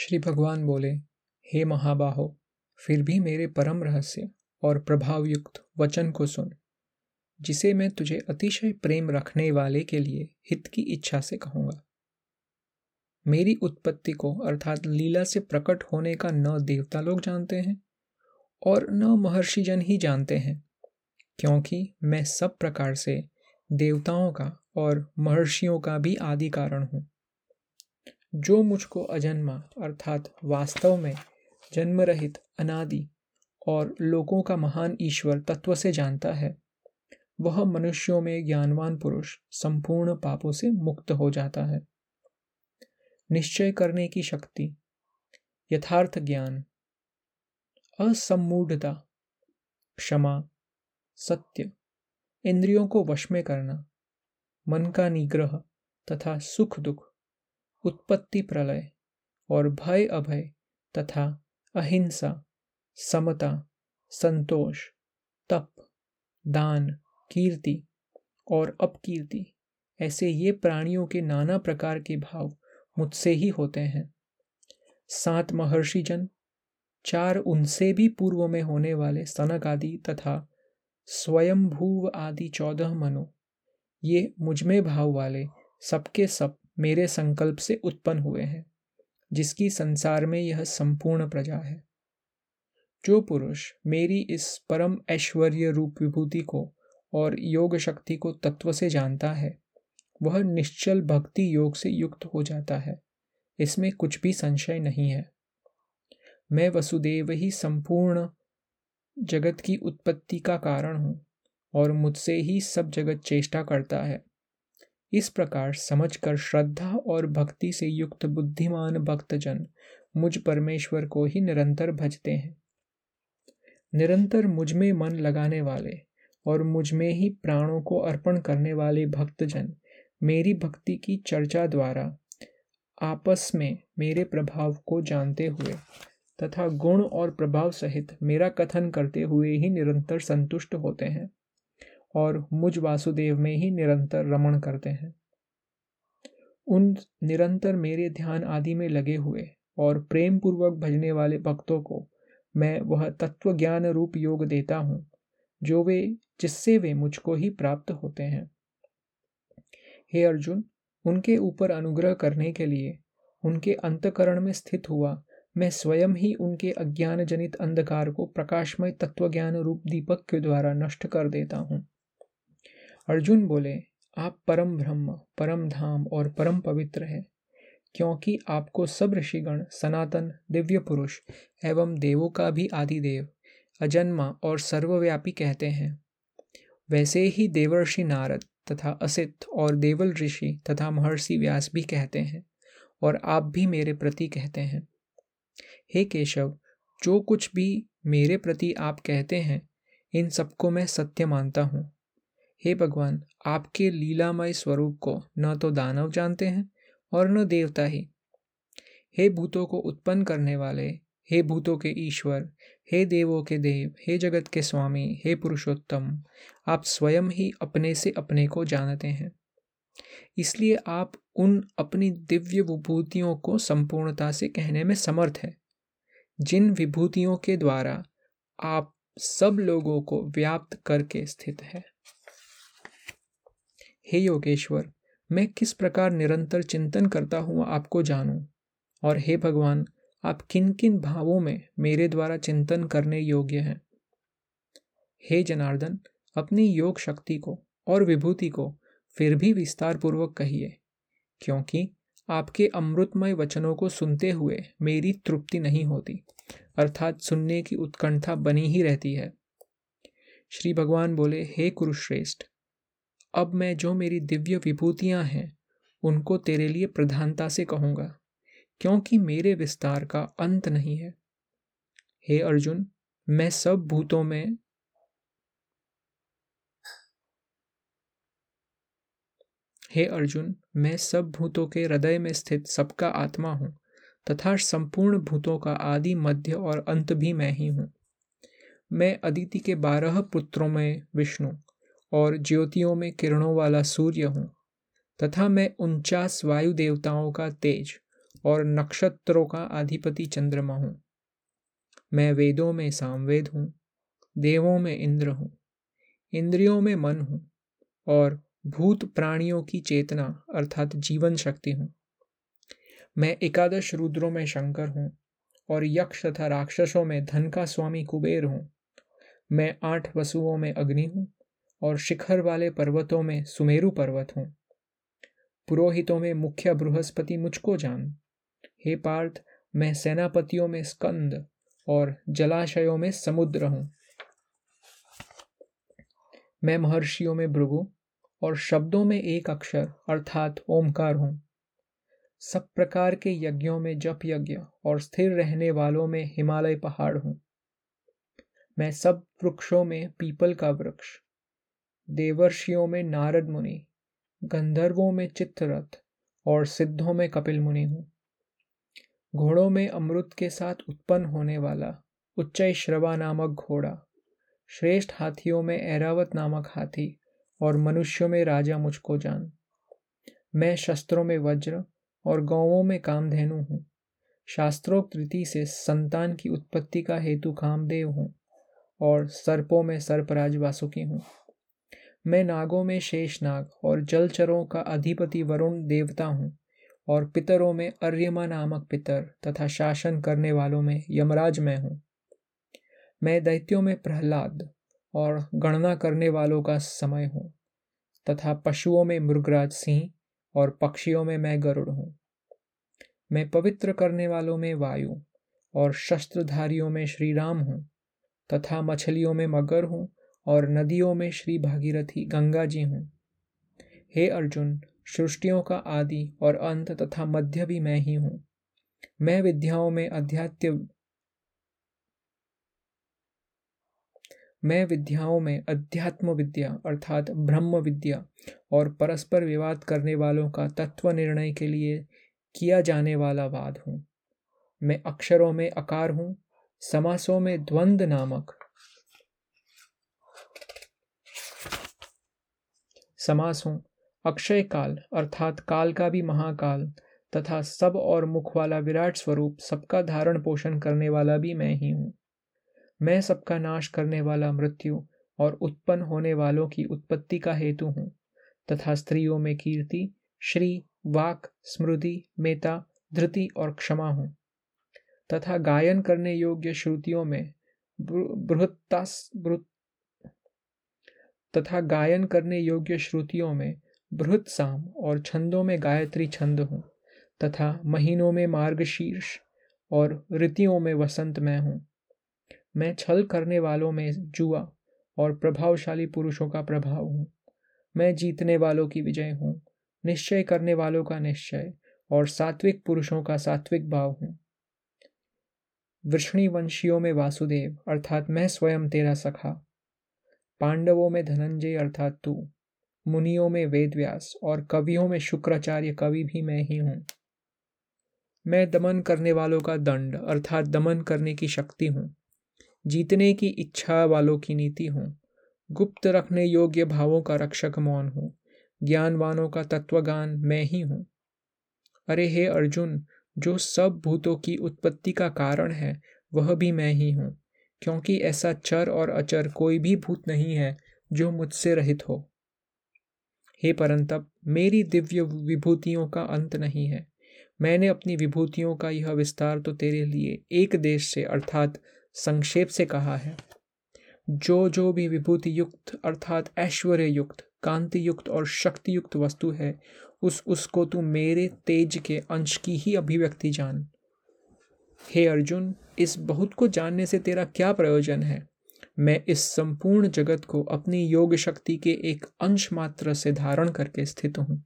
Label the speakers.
Speaker 1: श्री भगवान बोले, हे महाबाहो, फिर भी मेरे परम रहस्य और प्रभावयुक्त वचन को सुन। जिसे मैं तुझे अतिशय प्रेम रखने वाले के लिए हित की इच्छा से कहूँगा। मेरी उत्पत्ति को अर्थात लीला से प्रकट होने का न देवता लोग जानते हैं और न महर्षिजन ही जानते हैं, क्योंकि मैं सब प्रकार से देवताओं का और महर्षियों का भी आदि कारण हूँ। जो मुझको अजन्मा अर्थात वास्तव में जन्म रहित अनादि और लोगों का महान ईश्वर तत्व से जानता है, वह मनुष्यों में ज्ञानवान पुरुष संपूर्ण पापों से मुक्त हो जाता है। निश्चय करने की शक्ति, यथार्थ ज्ञान असमूढ़ता क्षमा, सत्य, इंद्रियों को वश में करना, मन का निग्रह तथा सुख दुख उत्पत्ति प्रलय और भय अभय तथा अहिंसा, समता, संतोष, तप, दान, कीर्ति और अपकीर्ति, ऐसे ये प्राणियों के नाना प्रकार के भाव मुझसे ही होते हैं। सात महर्षिजन, चार उनसे भी पूर्व में होने वाले सनक आदि तथा स्वयंभूव आदि चौदह मनो, ये मुझमें भाव वाले सबके सब मेरे संकल्प से उत्पन्न हुए हैं, जिसकी संसार में यह संपूर्ण प्रजा है। जो पुरुष मेरी इस परम ऐश्वर्य रूप विभूति को और योग शक्ति को तत्व से जानता है, वह निश्चल भक्ति योग से युक्त हो जाता है, इसमें कुछ भी संशय नहीं है। मैं वसुदेव ही संपूर्ण जगत की उत्पत्ति का कारण हूँ और मुझसे ही सब जगत चेष्टा करता है। इस प्रकार समझकर श्रद्धा और भक्ति से युक्त बुद्धिमान भक्तजन मुझ परमेश्वर को ही निरंतर भजते हैं। निरंतर मुझमें मन लगाने वाले और मुझमें ही प्राणों को अर्पण करने वाले भक्तजन मेरी भक्ति की चर्चा द्वारा आपस में मेरे प्रभाव को जानते हुए तथा गुण और प्रभाव सहित मेरा कथन करते हुए ही निरंतर संतुष्ट होते हैं। और मुझ वासुदेव में ही निरंतर रमण करते हैं। उन निरंतर मेरे ध्यान आदि में लगे हुए और प्रेम पूर्वक भजने वाले भक्तों को मैं वह तत्व ज्ञान रूप योग देता हूँ, जो वे, जिससे वे मुझको ही प्राप्त होते हैं। हे अर्जुन, उनके ऊपर अनुग्रह करने के लिए, उनके अंतकरण में स्थित हुआ, मैं स्वयं ही उनके अज्ञान जनित अंधकार को प्रकाशमय तत्वज्ञान रूप दीपक के द्वारा नष्ट कर देता हूँ। अर्जुन बोले, आप परम ब्रह्म, परम धाम और परम पवित्र हैं, क्योंकि आपको सब ऋषिगण, सनातन, दिव्य पुरुष एवं देवों का भी आदि देव अजन्मा और सर्वव्यापी कहते हैं। वैसे ही देवर्षि नारद तथा असित और देवल ऋषि तथा महर्षि व्यास भी कहते हैं और आप भी मेरे प्रति कहते हैं। हे केशव, जो कुछ भी मेरे प्रति आप कहते हैं, इन सबको मैं सत्य मानता हूँ। हे भगवान, आपके लीलामय स्वरूप को न तो दानव जानते हैं और न देवता ही। हे भूतों को उत्पन्न करने वाले, हे भूतों के ईश्वर, हे देवों के देव, हे जगत के स्वामी, हे पुरुषोत्तम, आप स्वयं ही अपने से अपने को जानते हैं। इसलिए आप उन अपनी दिव्य विभूतियों को संपूर्णता से कहने में समर्थ है, जिन विभूतियों के द्वारा आप सब लोगों को व्याप्त करके स्थित है। हे योगेश्वर, मैं किस प्रकार निरंतर चिंतन करता हुआ आपको जानूं? और हे भगवान, आप किन किन भावों में मेरे द्वारा चिंतन करने योग्य हैं? हे जनार्दन, अपनी योग शक्ति को और विभूति को फिर भी विस्तार पूर्वक कहिए, क्योंकि आपके अमृतमय वचनों को सुनते हुए मेरी तृप्ति नहीं होती, अर्थात सुनने की उत्कंठा बनी ही रहती है। श्री भगवान बोले, हे कुरुश्रेष्ठ अब मैं जो मेरी दिव्य विभूतियाँ हैं, उनको तेरे लिए प्रधानता से कहूँगा, क्योंकि मेरे विस्तार का अंत नहीं है। हे अर्जुन, मैं सब भूतों में हे अर्जुन, मैं सब भूतों के हृदय में स्थित सबका आत्मा हूँ, तथा संपूर्ण भूतों का आदि मध्य और अंत भी मैं ही हूँ। मैं अदिति के बारह पुत्रों में विष्णु और ज्योतियों में किरणों वाला सूर्य हूँ। तथा मैं उनचास वायु देवताओं का तेज और नक्षत्रों का अधिपति चंद्रमा हूँ। मैं वेदों में सामवेद हूँ, देवों में इंद्र हूँ, इंद्रियों में मन हूँ और भूत प्राणियों की चेतना अर्थात जीवन शक्ति हूँ। मैं एकादश रुद्रों में शंकर हूँ और यक्ष तथा राक्षसों में धन का स्वामी कुबेर हूँ। मैं आठ वसुओं में अग्नि हूँ और शिखर वाले पर्वतों में सुमेरु पर्वत हूँ। पुरोहितों में मुख्य बृहस्पति मुझको जान। हे पार्थ, मैं सेनापतियों में स्कंद और जलाशयों में समुद्र हूँ। मैं महर्षियों में भृगु और शब्दों में एक अक्षर अर्थात ओमकार हूँ। सब प्रकार के यज्ञों में जप यज्ञ और स्थिर रहने वालों में हिमालय पहाड़ हूँ। मैं सब वृक्षों में पीपल का वृक्ष देवर्षियों में नारद मुनि, गंधर्वों में चित्ररथ और सिद्धों में कपिल मुनि हूँ। घोड़ों में अमृत के साथ उत्पन्न होने वाला उच्च श्रवा नामक घोड़ा, श्रेष्ठ हाथियों में ऐरावत नामक हाथी और मनुष्यों में राजा मुझको जान। मैं शस्त्रों में वज्र और गौवों में कामधेनु हूँ। शास्त्रोक्त रीति से संतान की उत्पत्ति का हेतु कामदेव हूँ और सर्पों में सर्पराज वासुकी हूँ। मैं नागों में शेष नाग और जलचरों का अधिपति वरुण देवता हूँ और पितरों में अर्यमा नामक पितर तथा शासन करने वालों में यमराज मैं हूँ। मैं दैत्यों में प्रहलाद और गणना करने वालों का समय हूँ तथा पशुओं में मृगराज सिंह और पक्षियों में मैं गरुड़ हूँ। मैं पवित्र करने वालों में वायु और शस्त्रधारियों में श्री राम हूँ तथा मछलियों में मगर हूँ और नदियों में श्री भागीरथी गंगा जी हूँ। हे अर्जुन, सृष्टियों का आदि और अंत तथा मध्य भी मैं ही हूँ। मैं विद्याओं में अध्यात्य मैं विद्याओं में अध्यात्म विद्या अर्थात ब्रह्म विद्या और परस्पर विवाद करने वालों का तत्व निर्णय के लिए किया जाने वाला वाद हूँ। मैं अक्षरों में अकार हूँ, समासों में द्वंद नामक समास अक्षय काल अर्थात काल का भी महाकाल तथा सब और मुख वाला विराट स्वरूप सबका धारण पोषण करने वाला भी मैं ही हूँ। मैं सबका नाश करने वाला मृत्यु और उत्पन्न होने वालों की उत्पत्ति का हेतु हूँ तथा स्त्रियों में कीर्ति, श्री, वाक, स्मृति, मेता, धृति और क्षमा हूँ तथा गायन करने योग्य श्रुतियों में बृहत्तास तथा गायन करने योग्य श्रुतियों में बृहत साम और छंदों में गायत्री छंद हूँ, तथा महीनों में मार्गशीर्ष और ऋतियों में वसंत मैं हूँ। मैं छल करने वालों में जुआ और प्रभावशाली पुरुषों का प्रभाव हूँ। मैं जीतने वालों की विजय हूँ, निश्चय करने वालों का निश्चय और सात्विक पुरुषों का सात्विक भाव हूँ। वृष्णि वंशियों में वासुदेव, अर्थात मैं स्वयं तेरा सखा। पांडवों में धनंजय अर्थात तू, मुनियों में वेदव्यास और कवियों में शुक्राचार्य कवि भी मैं ही हूँ। मैं दमन करने वालों का दंड अर्थात दमन करने की शक्ति हूँ, जीतने की इच्छा वालों की नीति हूँ, गुप्त रखने योग्य भावों का रक्षक मौन हूँ, ज्ञानवानों का तत्वगान मैं ही हूँ। अरे हे अर्जुन, जो सब भूतों की उत्पत्ति का कारण है, वह भी मैं ही हूँ। क्योंकि ऐसा चर और अचर कोई भी भूत नहीं है जो मुझसे रहित हो। हे परंतप, मेरी दिव्य विभूतियों का अंत नहीं है। मैंने अपनी विभूतियों का यह विस्तार तो तेरे लिए एक देश से, अर्थात संक्षेप से कहा है। जो जो भी विभूति युक्त अर्थात ऐश्वर्य युक्त कांति युक्त और शक्ति युक्त वस्तु है, उस, उसको तू मेरे तेज के अंश की ही अभिव्यक्ति जान। हे अर्जुन, इस बहुत को जानने से तेरा क्या प्रयोजन है? मैं इस संपूर्ण जगत को अपनी योग शक्ति के एक अंश मात्र से धारण करके स्थित हूँ।